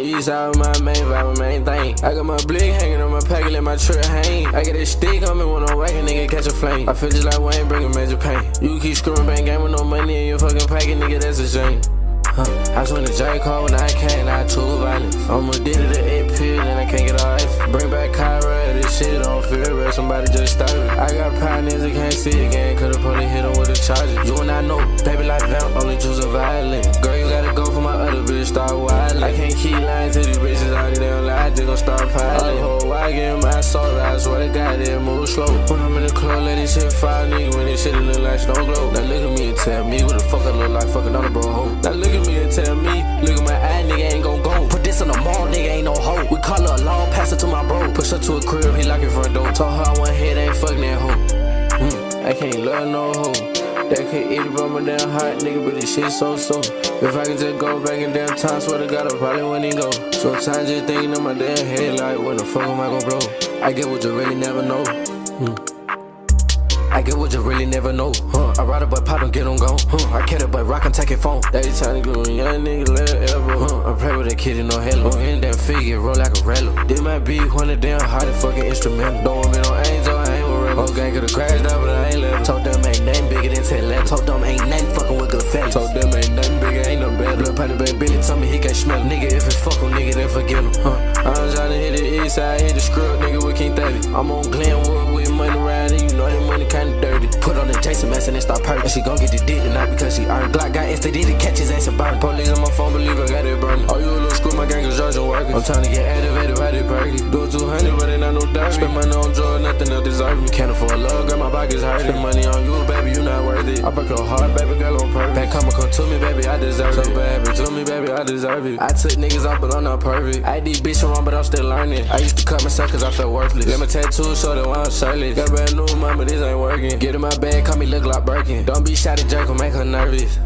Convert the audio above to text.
East side my main vibe, my main thing. I got my blick hanging on my pocket, let my trip hang. I got this stick on me when I'm whacking, oh nigga, catch a flame. I feel just like Wayne bringing major pain. You keep screwing bang game with no money in your fucking pocket, nigga, that's a shame. Huh. I swing the J Cole when I can't, I too violent. I'm addicted to it pill and I can't get off. Bring back Kyra, this shit don't feel real, somebody just started. I got pioneers that can't see again, the police hit them with the charges. You and I know, baby like vamp, only swear to God, it move slow. When I'm in the club, let this shit fire, nigga, when this shit look like snow glow. Now look at me and tell me what the fuck I look like, fucking on a bro hoe. Now look at me and tell me, look at my eye, nigga ain't gon' go. Put this in the mall, nigga ain't no hoe. We call her a long passer to my bro. Push her to a crib, he lock it front door. Told her I want head, ain't fucking that hoe. Hmm, I can't love no hoe. That can't eat it by my damn heart, nigga, but this shit so so. If I could just go back in damn time, swear to God, I probably wouldn't go. Sometimes just thinking in my damn head, like, when the fuck am I gon' blow? I get what you really never know. Hmm. I get what you really never know, huh? I ride a boy pop, don't get on gone, huh? I care but rock, I'm taking phone. They tryna go a young nigga, let ever, huh? I play with that kid in no halo. On in that figure, roll like a rello. This might be one of them hottest fucking instrumental. Don't want me no angel, I ain't with rebel. Whole gang could've crashed out, but I ain't left. Told them ain't nothing bigger than 10 left. Told them ain't nothing fucking with good fellas. Told them ain't nothing bigger, ain't no better. Blood patty, baby, Told me he can't smell. Nigga, if it fuck him, nigga, then forget him, huh? I'm tryna hit the east side, hit the scrub, nigga, with King 30. I'm on Glenwood with money riding, you know that money kinda dirty. Put on the Jason Mason and then start perking. She gon' get the dick tonight because she earned. Glock got STD to catch his ass and burn. Police on my phone, believe I got it burning. Oh, you a little screw, my gang is Georgia working. I'm trying to get activated by the perky. Do it 200, but it not no dirty. Spend money on drugs, nothing else deserve me. Can't afford it. I break your heart, baby, girl, on purpose. Back come come to me, baby, I deserve it. So bad, but to me, baby, I deserve it. I took niggas off, but I'm not perfect. I did bitch wrong, but I'm still learning. I used to cut myself cause I felt worthless. Let my tattoo show that why I'm shirtless. Got brand new mama, this ain't working. Get in my bag, call me look like Birkin. Don't be shy to jerk or make her nervous.